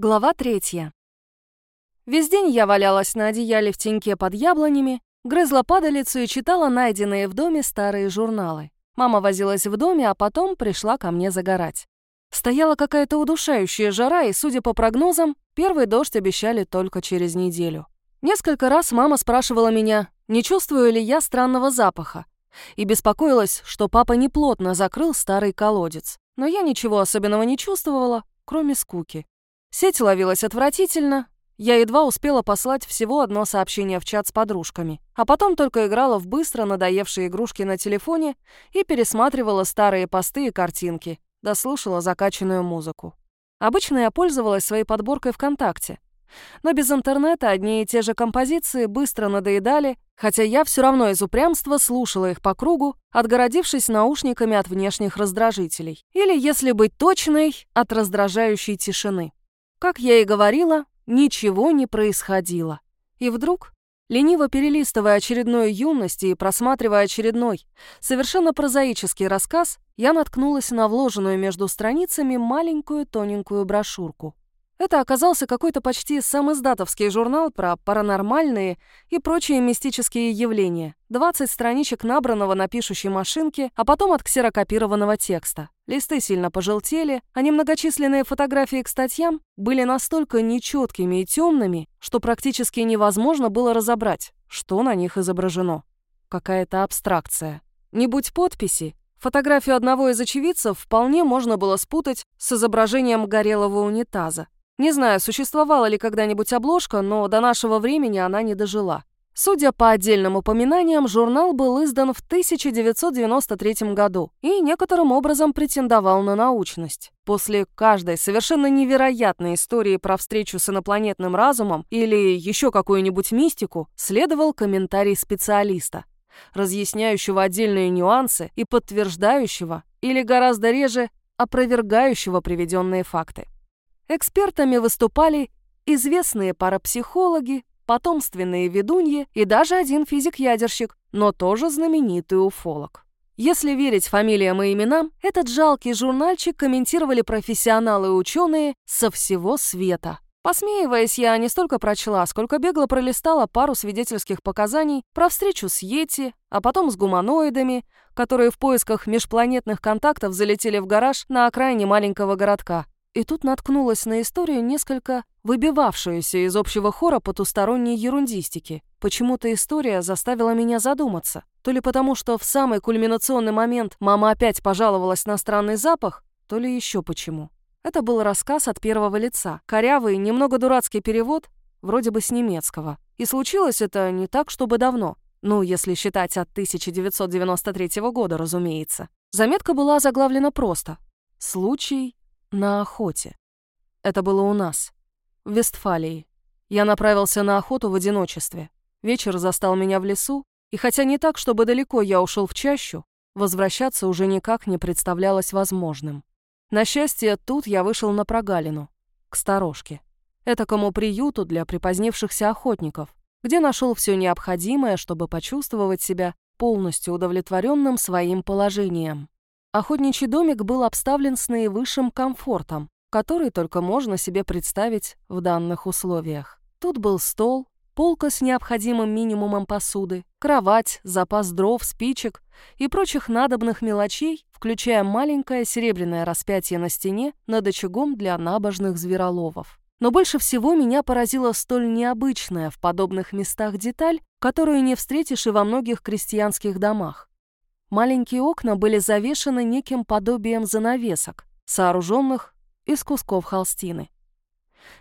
Глава третья. Весь день я валялась на одеяле в теньке под яблонями, грызла падалицу и читала найденные в доме старые журналы. Мама возилась в доме, а потом пришла ко мне загорать. Стояла какая-то удушающая жара, и, судя по прогнозам, первый дождь обещали только через неделю. Несколько раз мама спрашивала меня, не чувствую ли я странного запаха, и беспокоилась, что папа неплотно закрыл старый колодец. Но я ничего особенного не чувствовала, кроме скуки. Сеть ловилась отвратительно. Я едва успела послать всего одно сообщение в чат с подружками, а потом только играла в быстро надоевшие игрушки на телефоне и пересматривала старые посты и картинки, дослушала закачанную музыку. Обычно я пользовалась своей подборкой ВКонтакте. Но без интернета одни и те же композиции быстро надоедали, хотя я все равно из упрямства слушала их по кругу, отгородившись наушниками от внешних раздражителей. Или, если быть точной, от раздражающей тишины. Как я и говорила, ничего не происходило. И вдруг, лениво перелистывая очередную юность и просматривая очередной, совершенно прозаический рассказ, я наткнулась на вложенную между страницами маленькую тоненькую брошюрку. Это оказался какой-то почти самоиздатовский журнал про паранормальные и прочие мистические явления. 20 страничек набранного на пишущей машинке, а потом от ксерокопированного текста. Листы сильно пожелтели, а немногочисленные фотографии к статьям были настолько нечеткими и темными, что практически невозможно было разобрать, что на них изображено. Какая-то абстракция. Не будь подписи, фотографию одного из очевидцев вполне можно было спутать с изображением горелого унитаза. Не знаю, существовала ли когда-нибудь обложка, но до нашего времени она не дожила. Судя по отдельным упоминаниям, журнал был издан в 1993 году и некоторым образом претендовал на научность. После каждой совершенно невероятной истории про встречу с инопланетным разумом или еще какую-нибудь мистику следовал комментарий специалиста, разъясняющего отдельные нюансы и подтверждающего, или гораздо реже, опровергающего приведенные факты. Экспертами выступали известные парапсихологи, потомственные ведуньи и даже один физик-ядерщик, но тоже знаменитый уфолог. Если верить фамилиям и именам, этот жалкий журнальчик комментировали профессионалы и ученые со всего света. Посмеиваясь, я не столько прочла, сколько бегло пролистала пару свидетельских показаний про встречу с Йети, а потом с гуманоидами, которые в поисках межпланетных контактов залетели в гараж на окраине маленького городка. И тут наткнулась на историю, несколько выбивавшуюся из общего хора потусторонней ерундистики. Почему-то история заставила меня задуматься. То ли потому, что в самый кульминационный момент мама опять пожаловалась на странный запах, то ли еще почему. Это был рассказ от первого лица. Корявый, немного дурацкий перевод, вроде бы с немецкого. И случилось это не так, чтобы давно. Ну, если считать от 1993 года, разумеется. Заметка была заглавлена просто. «Случай на охоте. Это было у нас, в Вестфалии. Я направился на охоту в одиночестве. Вечер застал меня в лесу, и хотя не так, чтобы далеко я ушел в чащу, возвращаться уже никак не представлялось возможным. На счастье, тут я вышел на прогалину, к сторожке, этакому приюту для припозднившихся охотников, где нашел все необходимое, чтобы почувствовать себя полностью удовлетворенным своим положением. Охотничий домик был обставлен с наивысшим комфортом, который только можно себе представить в данных условиях. Тут был стол, полка с необходимым минимумом посуды, кровать, запас дров, спичек и прочих надобных мелочей, включая маленькое серебряное распятие на стене над очагом для набожных звероловов. Но больше всего меня поразила столь необычная в подобных местах деталь, которую не встретишь и во многих крестьянских домах. Маленькие окна были завешены неким подобием занавесок, сооруженных из кусков холстины.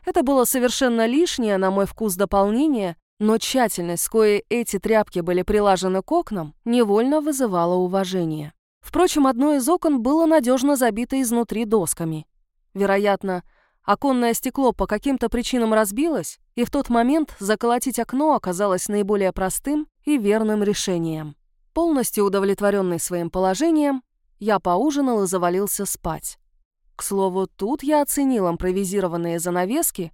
Это было совершенно лишнее, на мой вкус, дополнение, но тщательность, с коей эти тряпки были прилажены к окнам, невольно вызывала уважение. Впрочем, одно из окон было надежно забито изнутри досками. Вероятно, оконное стекло по каким-то причинам разбилось, и в тот момент заколотить окно оказалось наиболее простым и верным решением. Полностью удовлетворенный своим положением, я поужинал и завалился спать. К слову, тут я оценил импровизированные занавески,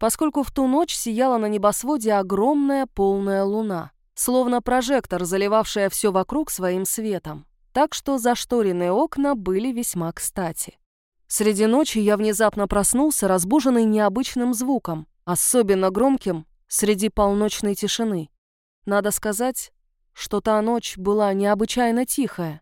поскольку в ту ночь сияла на небосводе огромная полная луна, словно прожектор, заливавшая все вокруг своим светом. Так что зашторенные окна были весьма кстати. Среди ночи я внезапно проснулся, разбуженный необычным звуком, особенно громким среди полночной тишины. Надо сказать, что та ночь была необычайно тихая.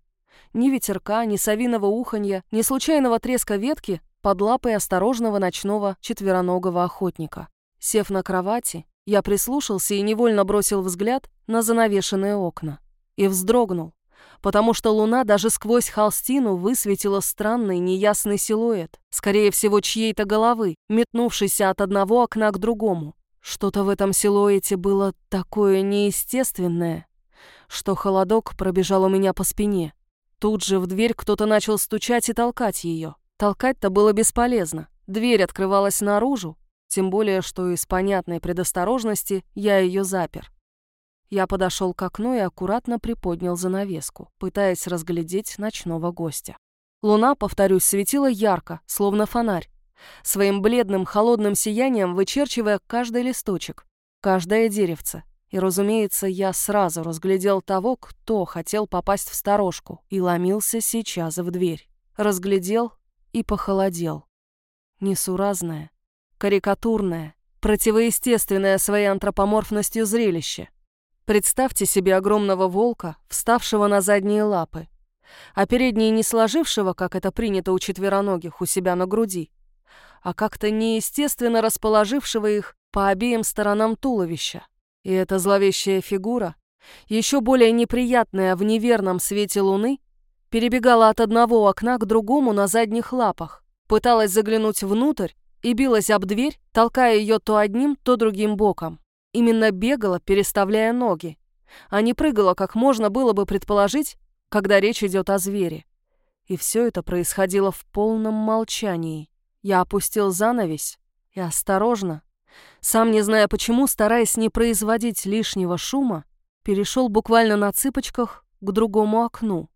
Ни ветерка, ни совиного уханья, ни случайного треска ветки под лапой осторожного ночного четвероногого охотника. Сев на кровати, я прислушался и невольно бросил взгляд на занавешенные окна. И вздрогнул, потому что луна даже сквозь холстину высветила странный неясный силуэт, скорее всего, чьей-то головы, метнувшийся от одного окна к другому. Что-то в этом силуэте было такое неестественное, что холодок пробежал у меня по спине. Тут же в дверь кто-то начал стучать и толкать ее. Толкать-то было бесполезно. Дверь открывалась наружу, тем более, что из понятной предосторожности я ее запер. Я подошел к окну и аккуратно приподнял занавеску, пытаясь разглядеть ночного гостя. Луна, повторюсь, светила ярко, словно фонарь, своим бледным холодным сиянием вычерчивая каждый листочек, каждое деревце. И, разумеется, я сразу разглядел того, кто хотел попасть в сторожку и ломился сейчас в дверь. Разглядел и похолодел. Несуразное, карикатурное, противоестественное своей антропоморфностью зрелище. Представьте себе огромного волка, вставшего на задние лапы, а передние не сложившего, как это принято у четвероногих, у себя на груди, а как-то неестественно расположившего их по обеим сторонам туловища. И эта зловещая фигура, еще более неприятная в неверном свете луны, перебегала от одного окна к другому на задних лапах, пыталась заглянуть внутрь и билась об дверь, толкая ее то одним, то другим боком. Именно бегала, переставляя ноги, а не прыгала, как можно было бы предположить, когда речь идет о звере. И все это происходило в полном молчании. Я опустил занавесь и осторожно, сам не зная почему, стараясь не производить лишнего шума, перешел буквально на цыпочках к другому окну.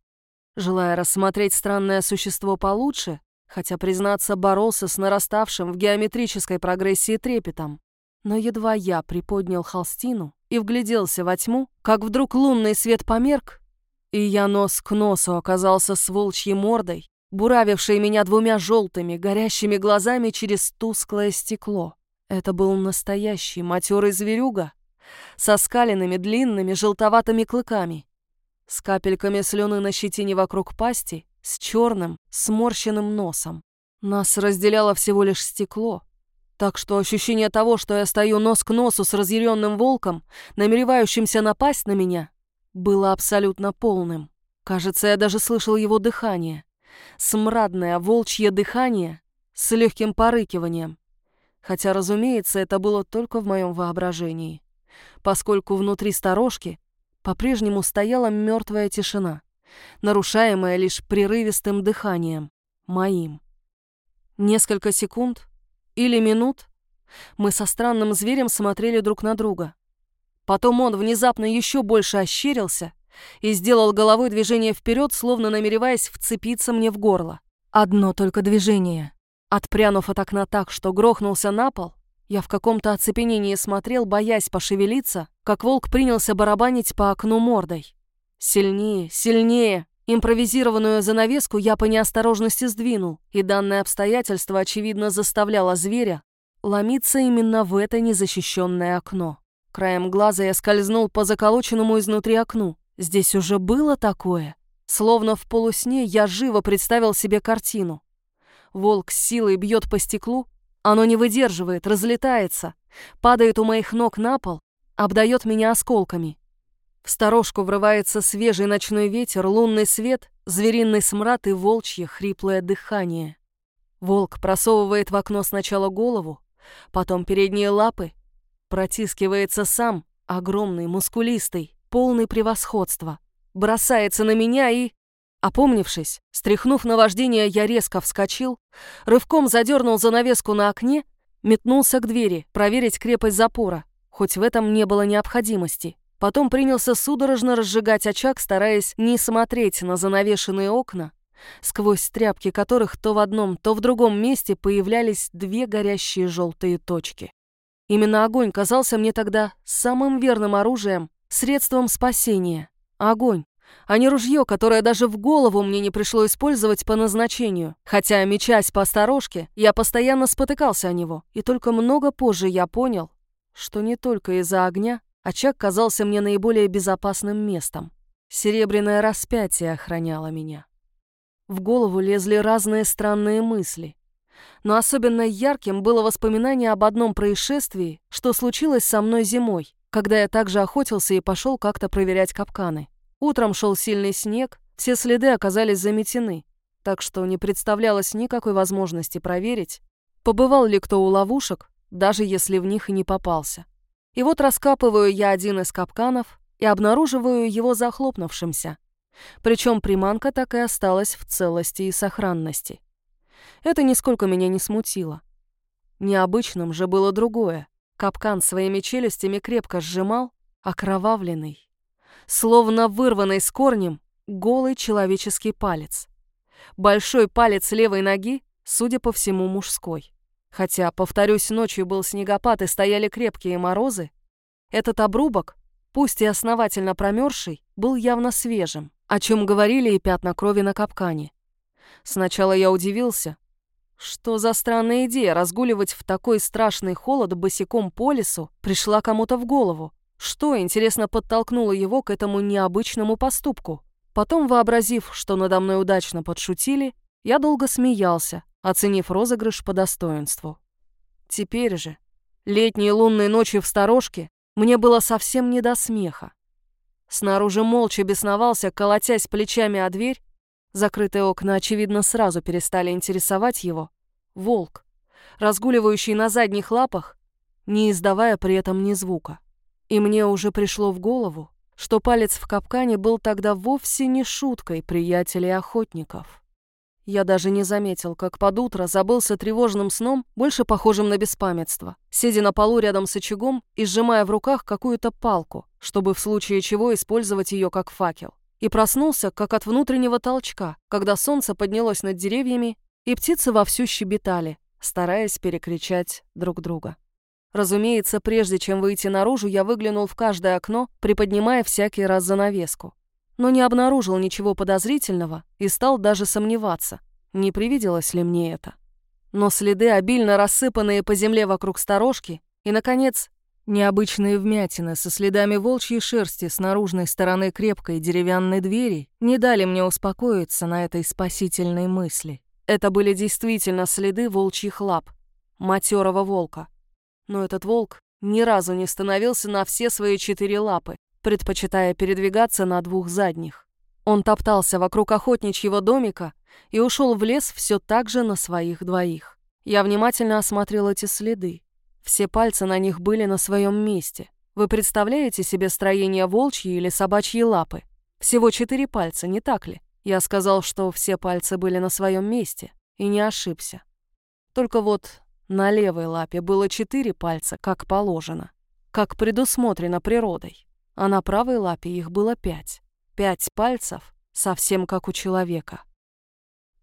Желая рассмотреть странное существо получше, хотя, признаться, боролся с нараставшим в геометрической прогрессии трепетом. Но едва я приподнял холстину и вгляделся во тьму, как вдруг лунный свет померк, и я нос к носу оказался с волчьей мордой, буравившей меня двумя желтыми, горящими глазами через тусклое стекло. Это был настоящий матерый зверюга со скаленными длинными желтоватыми клыками, с капельками слюны на щетине вокруг пасти с черным, сморщенным носом. Нас разделяло всего лишь стекло, так что ощущение того, что я стою нос к носу с разъяренным волком, намеревающимся напасть на меня, было абсолютно полным. Кажется, я даже слышал его дыхание. Смрадное волчье дыхание с легким порыкиванием. Хотя, разумеется, это было только в моем воображении, поскольку внутри сторожки по-прежнему стояла мертвая тишина нарушаемое лишь прерывистым дыханием, моим. Несколько секунд или минут мы со странным зверем смотрели друг на друга. Потом он внезапно еще больше ощерился и сделал головой движение вперед, словно намереваясь вцепиться мне в горло. Одно только движение. Отпрянув от окна так, что грохнулся на пол, я в каком-то оцепенении смотрел, боясь пошевелиться, как волк принялся барабанить по окну мордой. Сильнее, сильнее. Импровизированную занавеску я по неосторожности сдвинул, и данное обстоятельство, очевидно, заставляло зверя ломиться именно в это незащищенное окно. Краем глаза я скользнул по заколоченному изнутри окну. Здесь уже было такое. Словно в полусне я живо представил себе картину. Волк с силой бьет по стеклу, оно не выдерживает, разлетается, падает у моих ног на пол, обдает меня осколками. В сторожку врывается свежий ночной ветер, лунный свет, звериный смрад и волчье хриплое дыхание. Волк просовывает в окно сначала голову, потом передние лапы, протискивается сам, огромный, мускулистый, полный превосходства, бросается на меня и... Опомнившись, стряхнув наваждение, я резко вскочил, рывком задернул занавеску на окне, метнулся к двери, проверить крепость запора, хоть в этом не было необходимости. Потом принялся судорожно разжигать очаг, стараясь не смотреть на занавешенные окна, сквозь тряпки которых то в одном, то в другом месте появлялись две горящие желтые точки. Именно огонь казался мне тогда самым верным оружием, средством спасения. Огонь, а не ружье, которое даже в голову мне не пришло использовать по назначению. Хотя, мечась по сторожке, я постоянно спотыкался о него, и только много позже я понял, что не только из-за огня очаг казался мне наиболее безопасным местом. Серебряное распятие охраняло меня. В голову лезли разные странные мысли. Но особенно ярким было воспоминание об одном происшествии, что случилось со мной зимой, когда я также охотился и пошел как-то проверять капканы. Утром шел сильный снег, все следы оказались заметены, так что не представлялось никакой возможности проверить, побывал ли кто у ловушек, даже если в них и не попался. И вот раскапываю я один из капканов и обнаруживаю его захлопнувшимся. Причем приманка так и осталась в целости и сохранности. Это нисколько меня не смутило. Необычным же было другое. Капкан своими челюстями крепко сжимал, окровавленный, словно вырванный с корнем, голый человеческий палец. Большой палец левой ноги, судя по всему, мужской. Хотя, повторюсь, ночью был снегопад и стояли крепкие морозы, этот обрубок, пусть и основательно промерзший, был явно свежим, о чем говорили и пятна крови на капкане. Сначала я удивился. Что за странная идея разгуливать в такой страшный холод босиком по лесу пришла кому-то в голову? Что, интересно, подтолкнуло его к этому необычному поступку? Потом, вообразив, что надо мной удачно подшутили, я долго смеялся, оценив розыгрыш по достоинству. Теперь же, летние лунные ночи в сторожке, мне было совсем не до смеха. Снаружи молча бесновался, колотясь плечами о дверь, Закрытые окна, очевидно, сразу перестали интересовать его. Волк, разгуливающий на задних лапах, не издавая при этом ни звука. И мне уже пришло в голову, что палец в капкане был тогда вовсе не шуткой приятелей охотников. Я даже не заметил, как под утро забылся тревожным сном, больше похожим на беспамятство, сидя на полу рядом с очагом и сжимая в руках какую-то палку, чтобы в случае чего использовать ее как факел и проснулся, как от внутреннего толчка, когда солнце поднялось над деревьями, и птицы вовсю щебетали, стараясь перекричать друг друга. Разумеется, прежде чем выйти наружу, я выглянул в каждое окно, приподнимая всякий раз занавеску. Но не обнаружил ничего подозрительного и стал даже сомневаться, не привиделось ли мне это. Но следы, обильно рассыпанные по земле вокруг сторожки, и, наконец, Необычные вмятины со следами волчьей шерсти с наружной стороны крепкой деревянной двери не дали мне успокоиться на этой спасительной мысли. Это были действительно следы волчьих лап, матерого волка. Но этот волк ни разу не становился на все свои четыре лапы, предпочитая передвигаться на двух задних. Он топтался вокруг охотничьего домика и ушел в лес все так же на своих двоих. Я внимательно осмотрел эти следы. Все пальцы на них были на своем месте. Вы представляете себе строение волчьей или собачьей лапы? Всего четыре пальца, не так ли? Я сказал, что все пальцы были на своем месте, и не ошибся. Только вот на левой лапе было четыре пальца, как положено, как предусмотрено природой, а на правой лапе их было пять. Пять пальцев, совсем как у человека.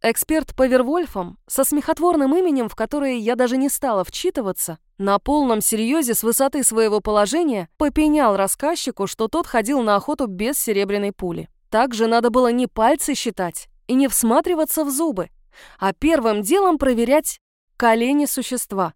Эксперт по Вервольфам, со смехотворным именем, в которое я даже не стала вчитываться, на полном серьезе с высоты своего положения попенял рассказчику, что тот ходил на охоту без серебряной пули. Также надо было не пальцы считать и не всматриваться в зубы, а первым делом проверять колени существа.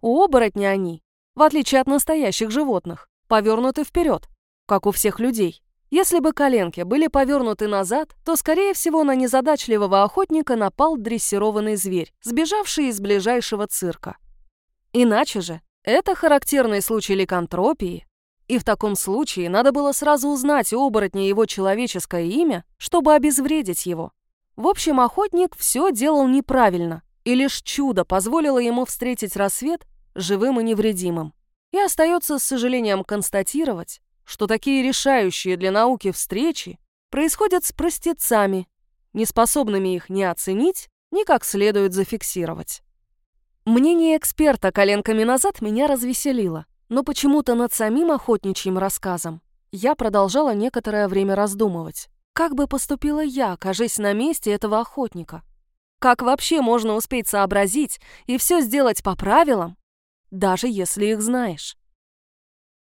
У оборотня они, в отличие от настоящих животных, повернуты вперед, как у всех людей. Если бы коленки были повернуты назад, то, скорее всего, на незадачливого охотника напал дрессированный зверь, сбежавший из ближайшего цирка. Иначе же, это характерный случай ликантропии, и в таком случае надо было сразу узнать у оборотня его человеческое имя, чтобы обезвредить его. В общем, охотник все делал неправильно, и лишь чудо позволило ему встретить рассвет живым и невредимым. И остается с сожалением констатировать, что такие решающие для науки встречи происходят с простецами, неспособными их ни оценить, ни как следует зафиксировать. Мнение эксперта коленками назад меня развеселило, но почему-то над самим охотничьим рассказом я продолжала некоторое время раздумывать. Как бы поступила я, окажись на месте этого охотника? Как вообще можно успеть сообразить и все сделать по правилам, даже если их знаешь?